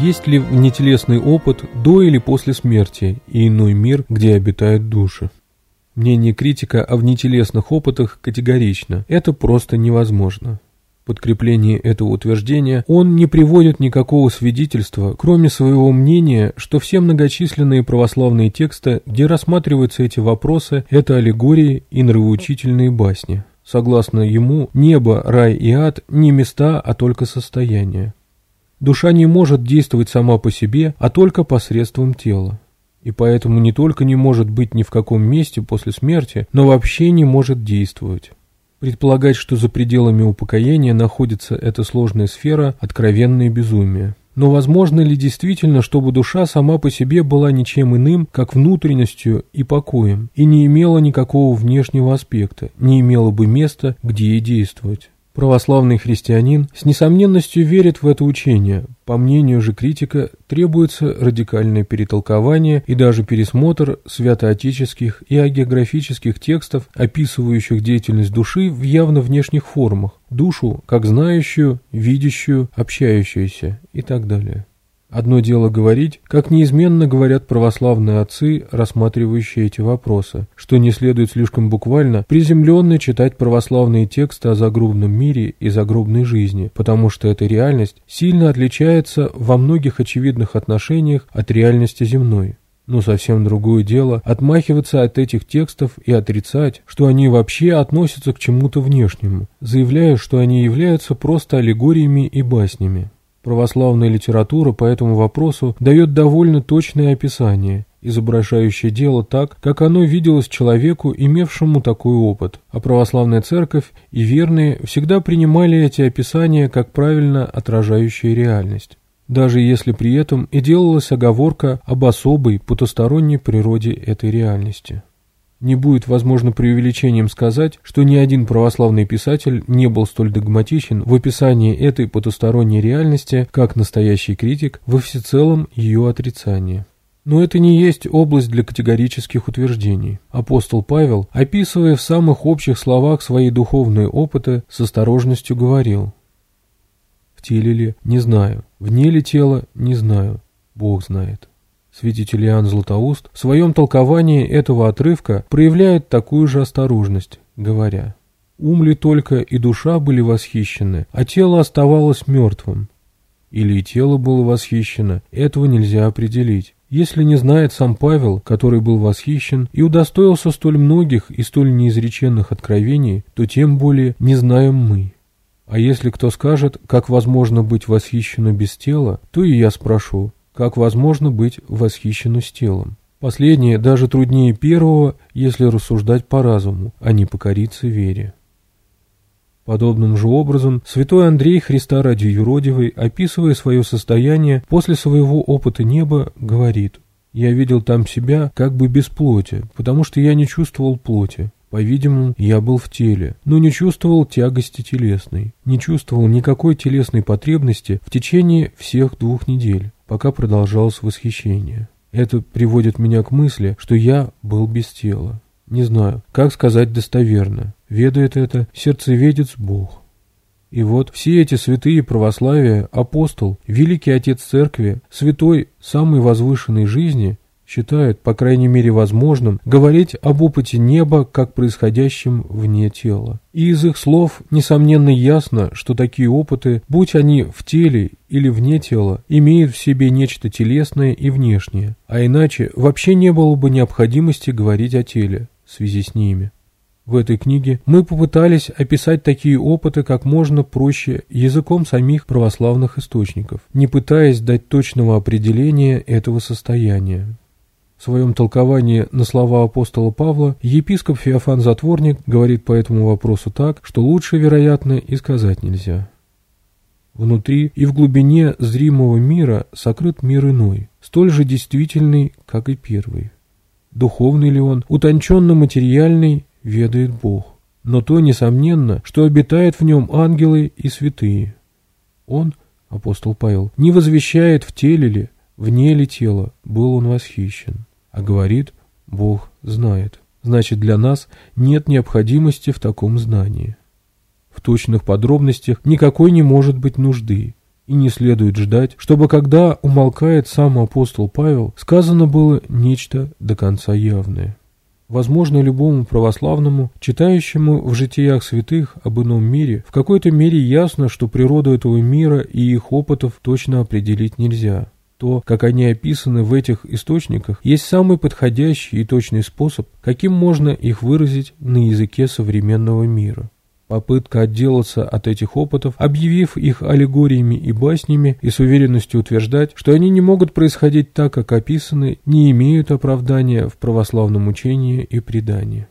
Есть ли нетелесный опыт до или после смерти и иной мир, где обитают души? Мнение критика о внетелесных опытах категорично. Это просто невозможно. В подкреплении этого утверждения он не приводит никакого свидетельства, кроме своего мнения, что все многочисленные православные тексты, где рассматриваются эти вопросы, это аллегории и нравоучительные басни. Согласно ему, небо, рай и ад не места, а только состояние. Душа не может действовать сама по себе, а только посредством тела. И поэтому не только не может быть ни в каком месте после смерти, но вообще не может действовать. Предполагать, что за пределами упокоения находится эта сложная сфера – откровенное безумие. Но возможно ли действительно, чтобы душа сама по себе была ничем иным, как внутренностью и покоем, и не имела никакого внешнего аспекта, не имела бы места, где ей действовать? Православный христианин с несомненностью верит в это учение. По мнению же критика, требуется радикальное перетолкование и даже пересмотр святоотеческих и агеографических текстов, описывающих деятельность души в явно внешних формах, душу как знающую, видящую, общающуюся и так далее. Одно дело говорить, как неизменно говорят православные отцы, рассматривающие эти вопросы, что не следует слишком буквально приземленно читать православные тексты о загробном мире и загробной жизни, потому что эта реальность сильно отличается во многих очевидных отношениях от реальности земной. Но совсем другое дело отмахиваться от этих текстов и отрицать, что они вообще относятся к чему-то внешнему, заявляя, что они являются просто аллегориями и баснями. Православная литература по этому вопросу дает довольно точное описание, изображающее дело так, как оно виделось человеку, имевшему такой опыт. А православная церковь и верные всегда принимали эти описания как правильно отражающие реальность даже если при этом и делалась оговорка об особой потусторонней природе этой реальности. Не будет, возможно, преувеличением сказать, что ни один православный писатель не был столь догматичен в описании этой потусторонней реальности, как настоящий критик во всецелом ее отрицании. Но это не есть область для категорических утверждений. Апостол Павел, описывая в самых общих словах свои духовные опыты, с осторожностью говорил «В теле ли? Не знаю. Вне ли тела? Не знаю. Бог знает». Святитель Иоанн Златоуст в своем толковании этого отрывка проявляет такую же осторожность, говоря «Ум ли только и душа были восхищены, а тело оставалось мертвым?» Или и тело было восхищено, этого нельзя определить. Если не знает сам Павел, который был восхищен и удостоился столь многих и столь неизреченных откровений, то тем более не знаем мы. А если кто скажет, как возможно быть восхищено без тела, то и я спрошу, как возможно быть восхищены с телом. Последнее даже труднее первого, если рассуждать по разуму, а не покориться вере. Подобным же образом святой Андрей Христа ради юродивой, описывая свое состояние после своего опыта неба, говорит «Я видел там себя как бы без плоти, потому что я не чувствовал плоти, по-видимому, я был в теле, но не чувствовал тягости телесной, не чувствовал никакой телесной потребности в течение всех двух недель пока продолжалось восхищение. Это приводит меня к мысли, что я был без тела. Не знаю, как сказать достоверно. Ведает это сердцеведец Бог. И вот все эти святые православия, апостол, великий отец церкви, святой самой возвышенной жизни считает, по крайней мере, возможным говорить об опыте неба как происходящем вне тела. И из их слов, несомненно, ясно, что такие опыты, будь они в теле или вне тела, имеют в себе нечто телесное и внешнее, а иначе вообще не было бы необходимости говорить о теле в связи с ними. В этой книге мы попытались описать такие опыты как можно проще языком самих православных источников, не пытаясь дать точного определения этого состояния. В своем толковании на слова апостола Павла епископ Феофан Затворник говорит по этому вопросу так, что лучше, вероятно, и сказать нельзя. Внутри и в глубине зримого мира сокрыт мир иной, столь же действительный, как и первый. Духовный ли он, утонченно-материальный, ведает Бог. Но то, несомненно, что обитает в нем ангелы и святые. Он, апостол Павел, не возвещает в теле ли, вне ли тела, был он восхищен а говорит «Бог знает». Значит, для нас нет необходимости в таком знании. В точных подробностях никакой не может быть нужды, и не следует ждать, чтобы, когда умолкает сам апостол Павел, сказано было нечто до конца явное. Возможно, любому православному, читающему в житиях святых об ином мире, в какой-то мере ясно, что природу этого мира и их опытов точно определить нельзя – то, как они описаны в этих источниках, есть самый подходящий и точный способ, каким можно их выразить на языке современного мира. Попытка отделаться от этих опытов, объявив их аллегориями и баснями и с уверенностью утверждать, что они не могут происходить так, как описаны, не имеют оправдания в православном учении и предании.